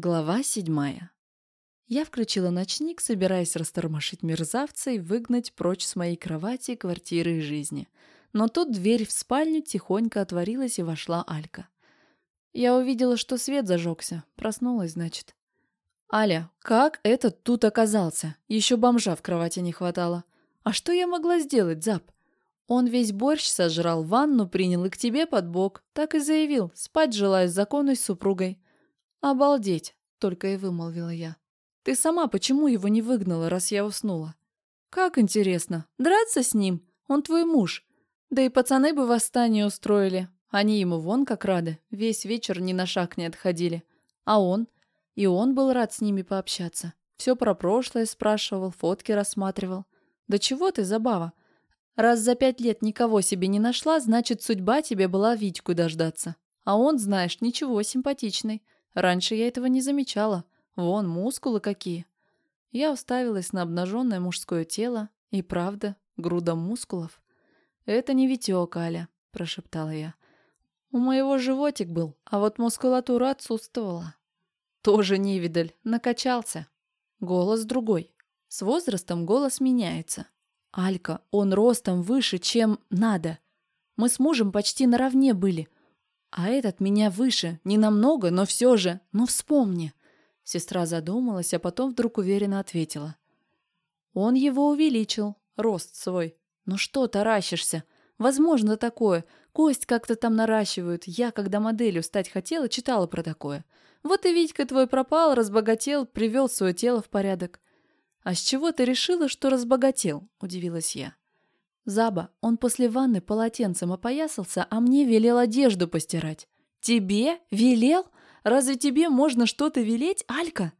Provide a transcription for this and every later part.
Глава седьмая. Я включила ночник, собираясь растормошить мерзавца и выгнать прочь с моей кровати, квартиры и жизни. Но тут дверь в спальню тихонько отворилась и вошла Алька. Я увидела, что свет зажегся. Проснулась, значит. «Аля, как этот тут оказался? Еще бомжа в кровати не хватало. А что я могла сделать, Зап? Он весь борщ сожрал, ванну принял и к тебе под бок. Так и заявил, спать желаю с законной супругой. «Обалдеть!» — только и вымолвила я. «Ты сама почему его не выгнала, раз я уснула?» «Как интересно! Драться с ним? Он твой муж. Да и пацаны бы восстание устроили. Они ему вон как рады, весь вечер ни на шаг не отходили. А он? И он был рад с ними пообщаться. Все про прошлое спрашивал, фотки рассматривал. Да чего ты, забава? Раз за пять лет никого себе не нашла, значит, судьба тебе была Витьку дождаться. А он, знаешь, ничего, симпатичный. Раньше я этого не замечала. Вон, мускулы какие. Я уставилась на обнаженное мужское тело, и правда, груда мускулов. «Это не Витек, Аля», – прошептала я. «У моего животик был, а вот мускулатура отсутствовала». «Тоже невидаль, накачался». Голос другой. С возрастом голос меняется. «Алька, он ростом выше, чем надо. Мы с мужем почти наравне были, а этот меня выше, не намного, но все же. Ну вспомни. Сестра задумалась, а потом вдруг уверенно ответила. Он его увеличил, рост свой. Ну что таращишься? Возможно такое. Кость как-то там наращивают. Я, когда моделью стать хотела, читала про такое. Вот и Витька твой пропал, разбогател, привел свое тело в порядок. А с чего ты решила, что разбогател? Удивилась я. Заба, он после ванны полотенцем опоясался, а мне велел одежду постирать. Тебе? Велел? Разве тебе можно что-то велеть, Алька?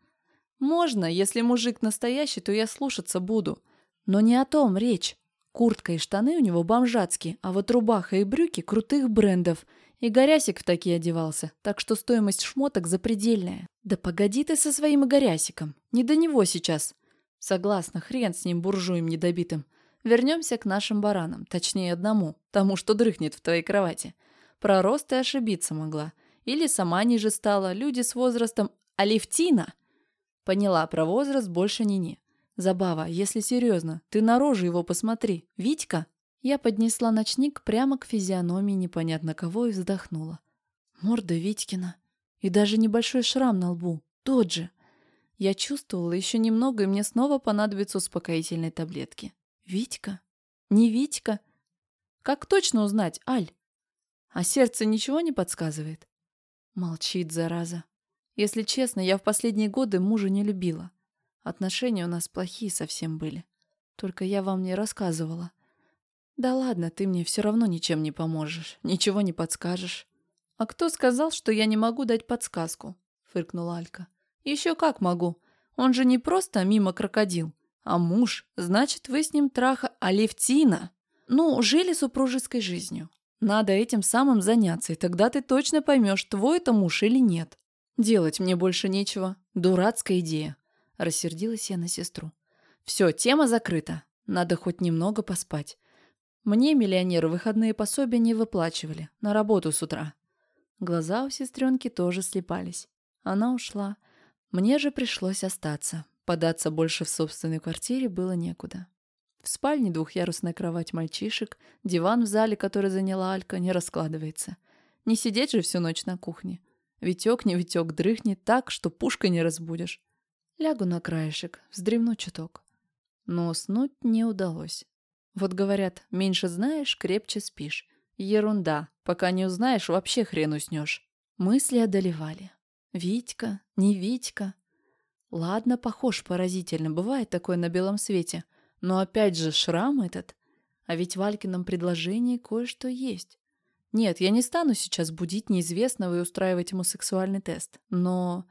Можно, если мужик настоящий, то я слушаться буду. Но не о том речь. Куртка и штаны у него бомжатские, а вот рубаха и брюки крутых брендов. И горясик в такие одевался, так что стоимость шмоток запредельная. Да погоди ты со своим горясиком. Не до него сейчас. Согласна, хрен с ним буржуем недобитым. Вернемся к нашим баранам, точнее одному, тому, что дрыхнет в твоей кровати. Про рост и ошибиться могла. Или сама ниже стала, люди с возрастом Алевтина. Поняла, про возраст больше не не. Забава, если серьезно, ты на рожу его посмотри. Витька? Я поднесла ночник прямо к физиономии непонятно кого и вздохнула. Морда Витькина. И даже небольшой шрам на лбу. Тот же. Я чувствовала еще немного, и мне снова понадобятся успокоительные таблетки. Витька? Не Витька? Как точно узнать, Аль? А сердце ничего не подсказывает? Молчит, зараза. Если честно, я в последние годы мужа не любила. Отношения у нас плохие совсем были. Только я вам не рассказывала. Да ладно, ты мне все равно ничем не поможешь, ничего не подскажешь. А кто сказал, что я не могу дать подсказку? Фыркнула Алька. Еще как могу. Он же не просто мимо крокодил. А муж, значит, вы с ним траха Алевтина. Ну, жили супружеской жизнью. Надо этим самым заняться, и тогда ты точно поймешь, твой это муж или нет. Делать мне больше нечего. Дурацкая идея. Рассердилась я на сестру. Все, тема закрыта. Надо хоть немного поспать. Мне миллионеры выходные пособия не выплачивали. На работу с утра. Глаза у сестренки тоже слепались. Она ушла. Мне же пришлось остаться. Податься больше в собственной квартире было некуда. В спальне двухъярусная кровать мальчишек, диван в зале, который заняла Алька, не раскладывается. Не сидеть же всю ночь на кухне. Витек не Витек дрыхнет так, что пушкой не разбудишь. Лягу на краешек, вздремну чуток. Но уснуть не удалось. Вот говорят, меньше знаешь, крепче спишь. Ерунда, пока не узнаешь, вообще хрен уснешь. Мысли одолевали. Витька, не Витька. Ладно, похож поразительно, бывает такое на белом свете. Но опять же, шрам этот. А ведь в Алькином предложении кое-что есть. Нет, я не стану сейчас будить неизвестного и устраивать ему сексуальный тест. Но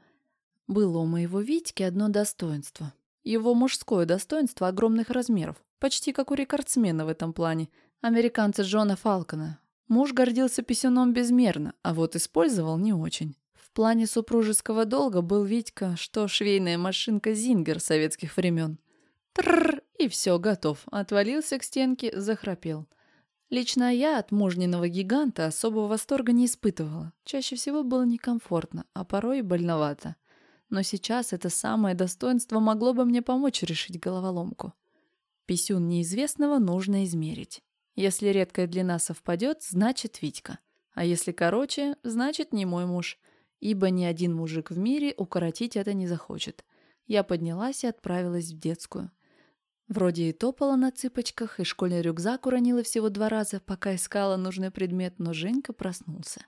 было у моего Витьки одно достоинство. Его мужское достоинство огромных размеров. Почти как у рекордсмена в этом плане. Американца Джона Фалкона. Муж гордился писюном безмерно, а вот использовал не очень. Плане супружеского долга был Витька, что швейная машинка Зингер советских времен. Трррр, и все, готов. Отвалился к стенке, захрапел. Лично я от мужниного гиганта особого восторга не испытывала. Чаще всего было некомфортно, а порой и больновато. Но сейчас это самое достоинство могло бы мне помочь решить головоломку. Писюн неизвестного нужно измерить. Если редкая длина совпадет, значит Витька. А если короче, значит не мой муж. Ибо ни один мужик в мире укоротить это не захочет. Я поднялась и отправилась в детскую. Вроде и топала на цыпочках, и школьный рюкзак уронила всего два раза, пока искала нужный предмет, но Женька проснулся.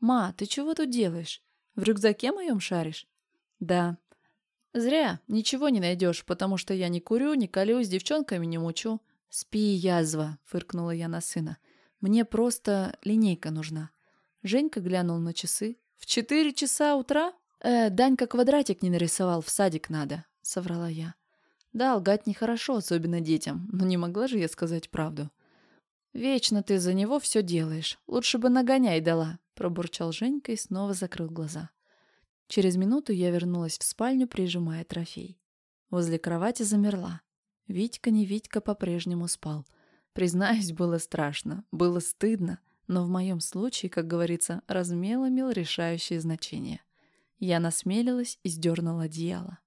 «Ма, ты чего тут делаешь? В рюкзаке моем шаришь?» «Да». «Зря. Ничего не найдешь, потому что я не курю, не колю, с девчонками не мучу». «Спи, язва», — фыркнула я на сына. «Мне просто линейка нужна». Женька глянул на часы. «В четыре часа утра?» «Э, Данька квадратик не нарисовал, в садик надо», — соврала я. Да, лгать нехорошо, особенно детям, но не могла же я сказать правду. «Вечно ты за него все делаешь. Лучше бы нагоняй дала», — пробурчал Женька и снова закрыл глаза. Через минуту я вернулась в спальню, прижимая трофей. Возле кровати замерла. Витька не Витька по-прежнему спал. Признаюсь, было страшно, было стыдно, но в моем случае, как говорится, размел имел решающее значение. Я насмелилась и сдернула одеяло.